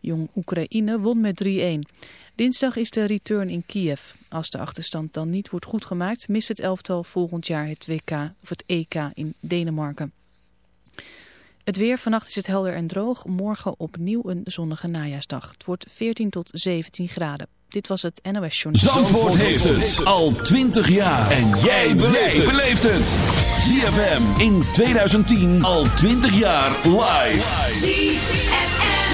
Jong Oekraïne won met 3-1. Dinsdag is de return in Kiev. Als de achterstand dan niet wordt goedgemaakt, mist het elftal volgend jaar het, WK, of het EK in Denemarken. Het weer, vannacht is het helder en droog. Morgen opnieuw een zonnige najaarsdag. Het wordt 14 tot 17 graden. Dit was het NOS Journal. Zandvoort, heeft het al 20 jaar. En jij beleeft het. ZFM in 2010 al 20 jaar live.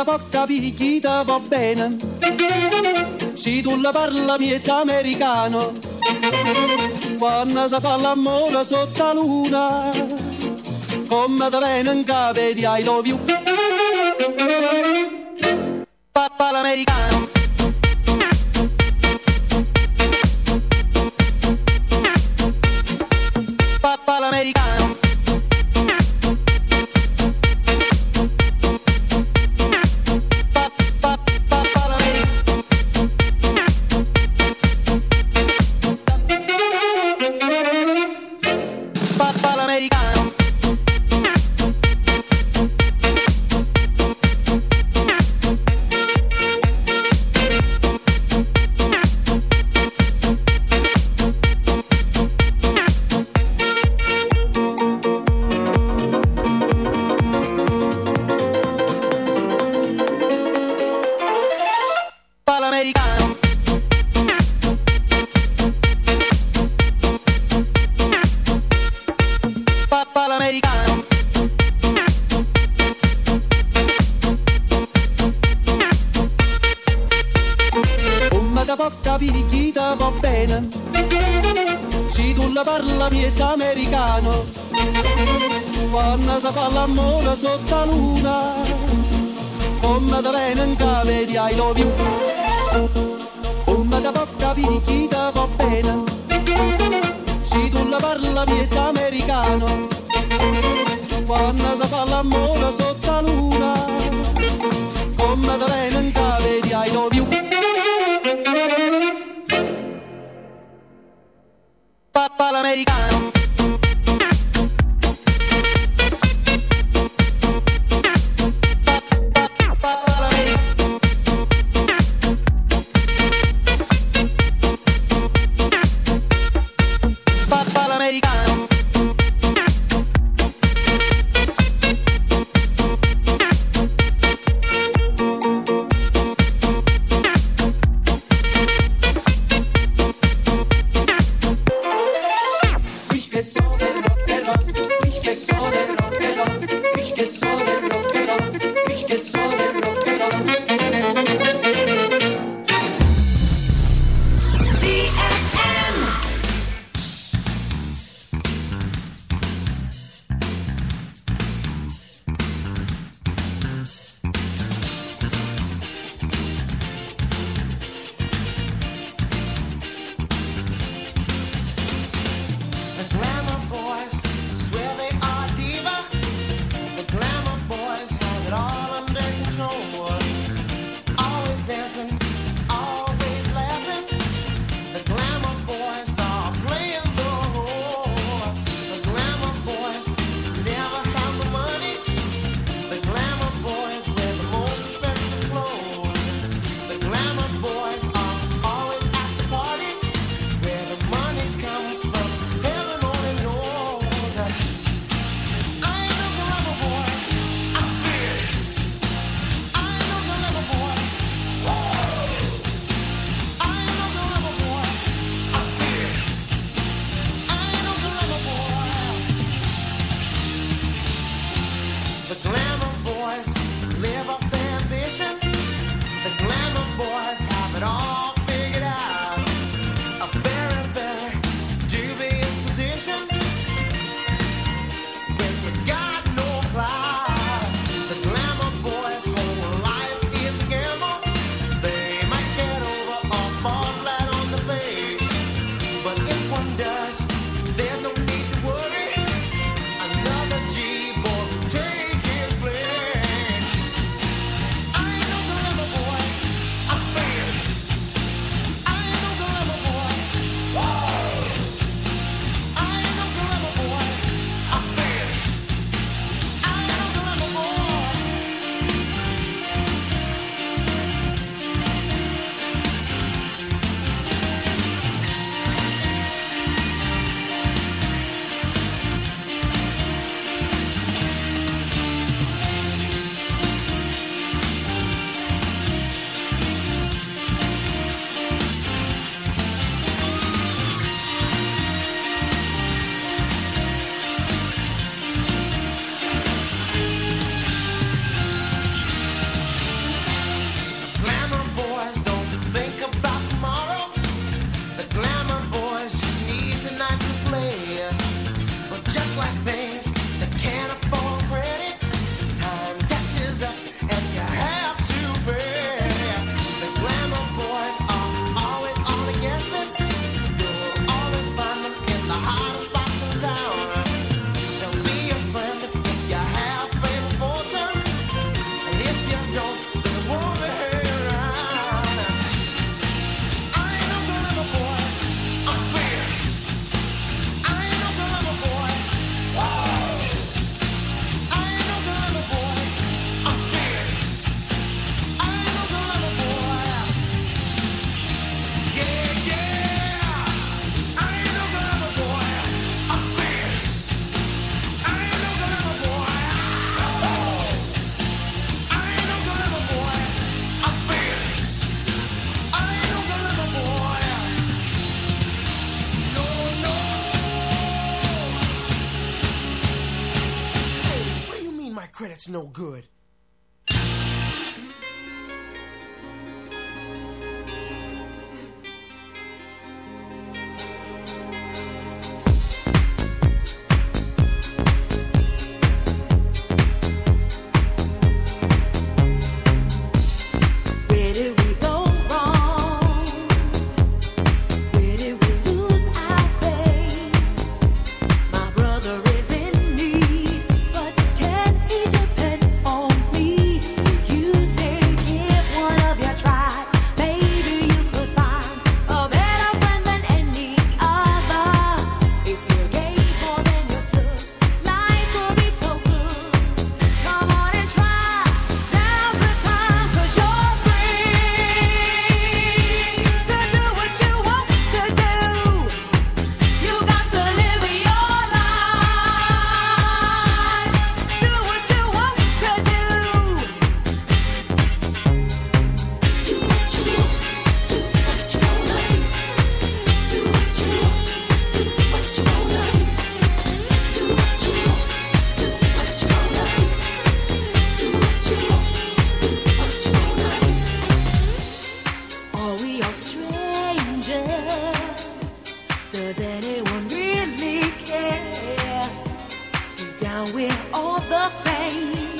da porca picchita va bene. Si tu la parla miezza americano, quando si fa l'amore sotto la luna, come da bene in capo di I love you. Papa l'americano. No good. Now we're all the same.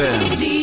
ZFM.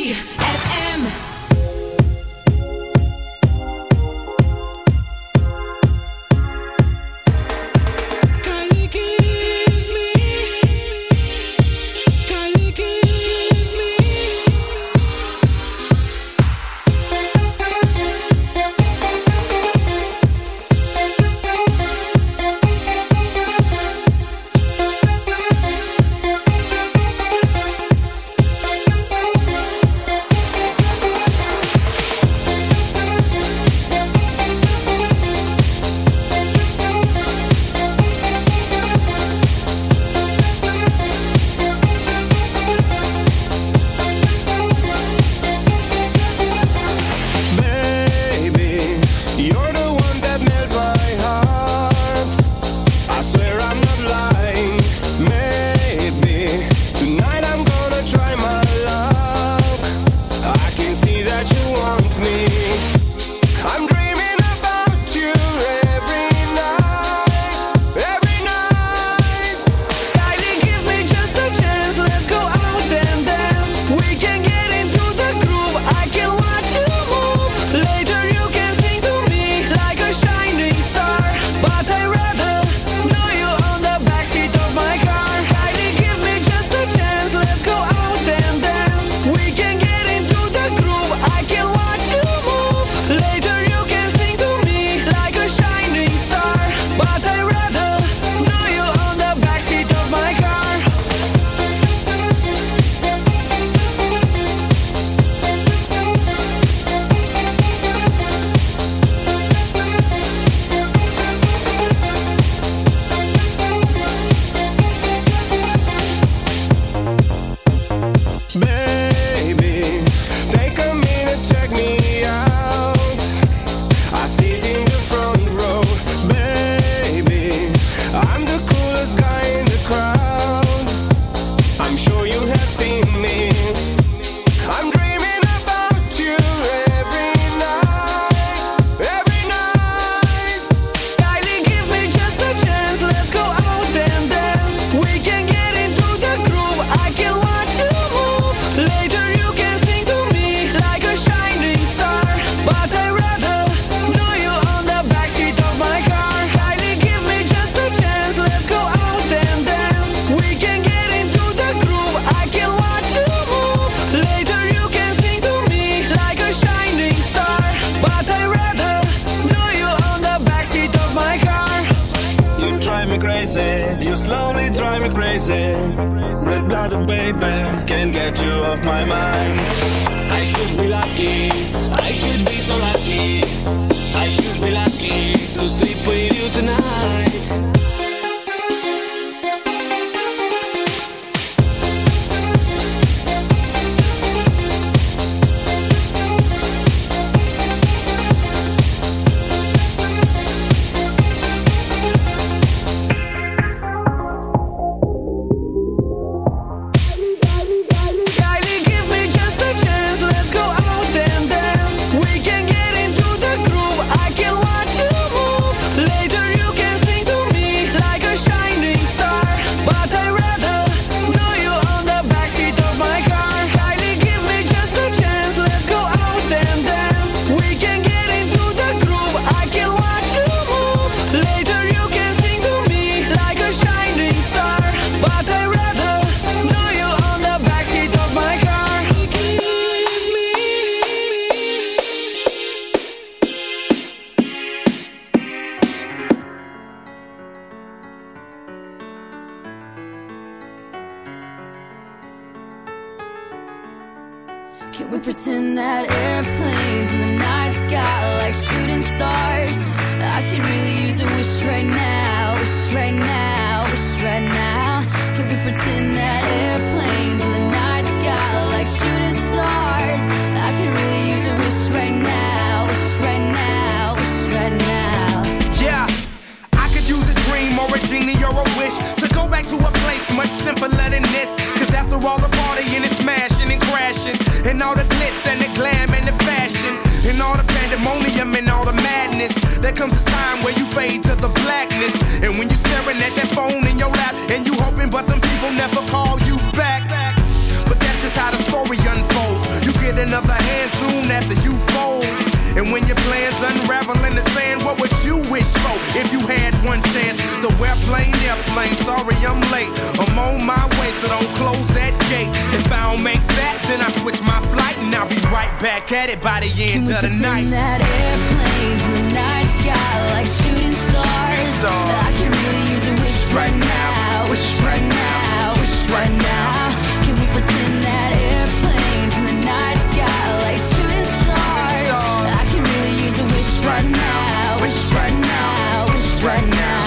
right now, it's right now, Wish right now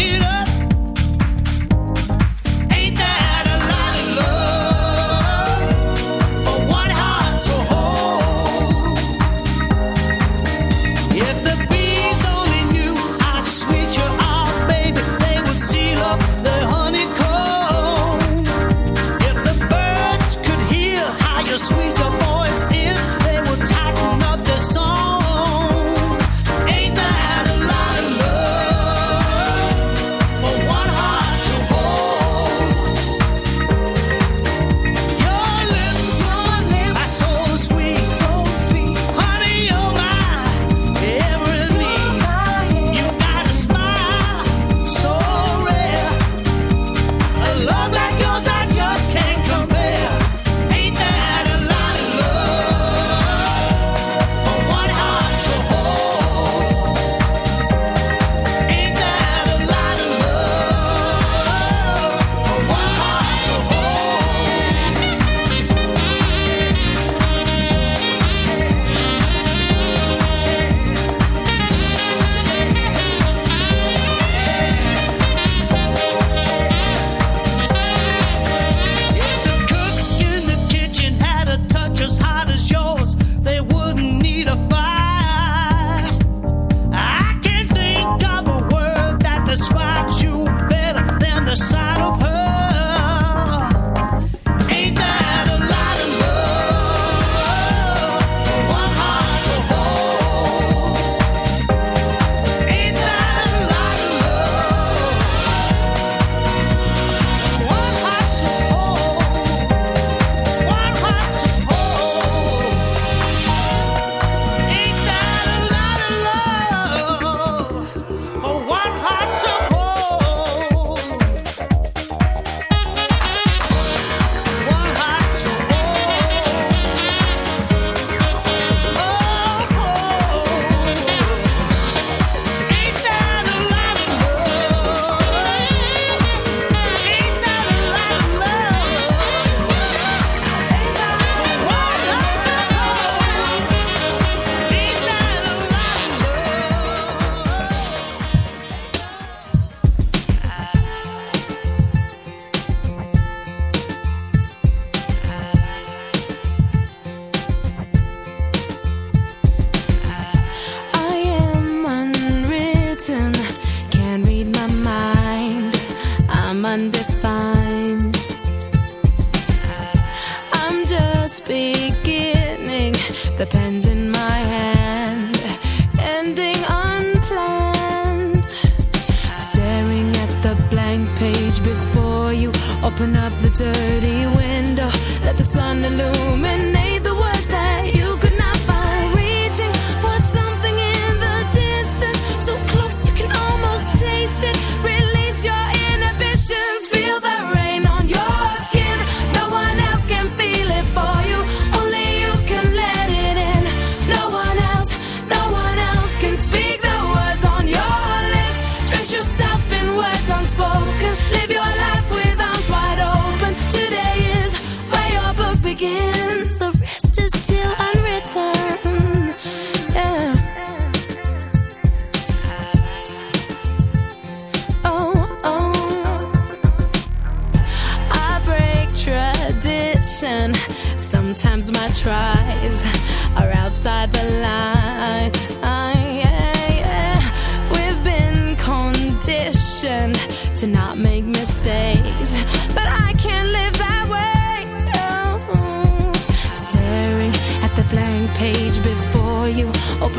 it up.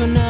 Open up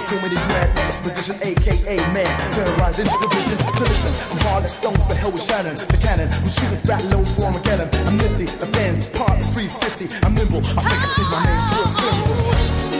wicked humanity's mad position, aka man. Terrorizing the vision to listen. I'm hard like stones, the hell with Shannon, the cannon. I'm shooting fat low for Armageddon. I'm nifty, the fans, part 350. I'm nimble, I think I changed my name to a symbol.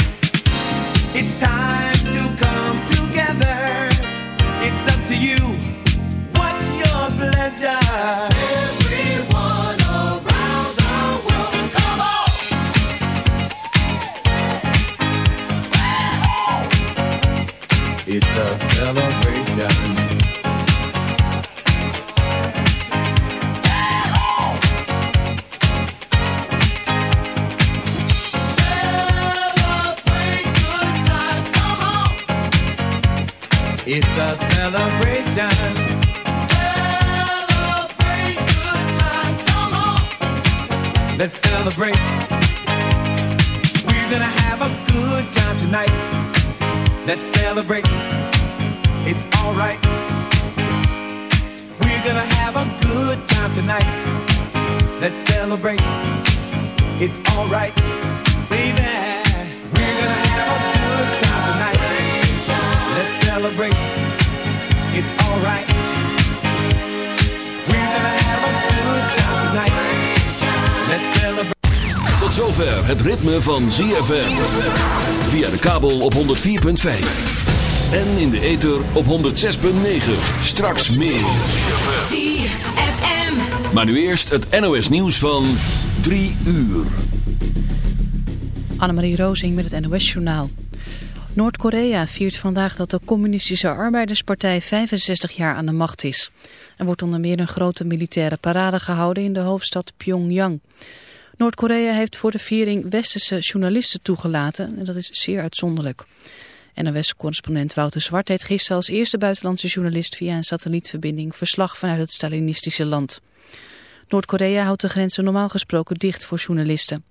Ritme van ZFM. Via de kabel op 104.5. En in de ether op 106.9. Straks meer. ZFM. Maar nu eerst het NOS nieuws van 3 uur. Annemarie Rozing met het NOS-journaal. Noord-Korea viert vandaag dat de Communistische Arbeiderspartij 65 jaar aan de macht is. Er wordt onder meer een grote militaire parade gehouden in de hoofdstad Pyongyang. Noord-Korea heeft voor de viering westerse journalisten toegelaten en dat is zeer uitzonderlijk. NOS-correspondent Wouter Zwart deed gisteren als eerste buitenlandse journalist via een satellietverbinding verslag vanuit het Stalinistische land. Noord-Korea houdt de grenzen normaal gesproken dicht voor journalisten.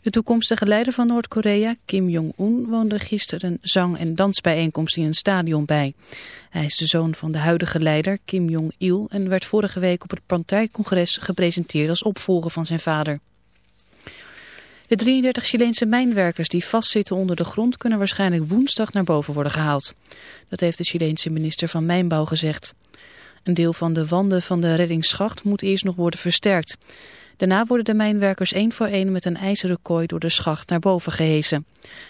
De toekomstige leider van Noord-Korea, Kim Jong-un, woonde gisteren een zang- en dansbijeenkomst in een stadion bij. Hij is de zoon van de huidige leider, Kim Jong-il, en werd vorige week op het partijcongres gepresenteerd als opvolger van zijn vader. De 33 Chileense mijnwerkers die vastzitten onder de grond kunnen waarschijnlijk woensdag naar boven worden gehaald. Dat heeft de Chileense minister van Mijnbouw gezegd. Een deel van de wanden van de reddingsschacht moet eerst nog worden versterkt. Daarna worden de mijnwerkers één voor één met een ijzeren kooi door de schacht naar boven gehesen.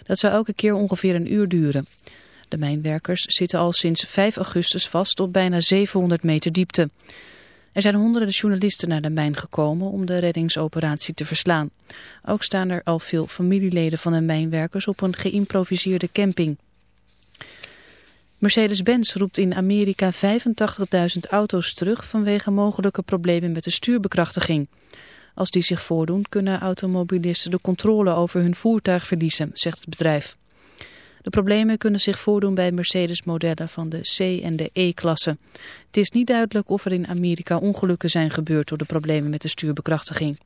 Dat zou elke keer ongeveer een uur duren. De mijnwerkers zitten al sinds 5 augustus vast op bijna 700 meter diepte. Er zijn honderden journalisten naar de mijn gekomen om de reddingsoperatie te verslaan. Ook staan er al veel familieleden van de mijnwerkers op een geïmproviseerde camping. Mercedes-Benz roept in Amerika 85.000 auto's terug vanwege mogelijke problemen met de stuurbekrachtiging. Als die zich voordoen kunnen automobilisten de controle over hun voertuig verliezen, zegt het bedrijf. De problemen kunnen zich voordoen bij Mercedes-modellen van de C- en de E-klasse. Het is niet duidelijk of er in Amerika ongelukken zijn gebeurd door de problemen met de stuurbekrachtiging.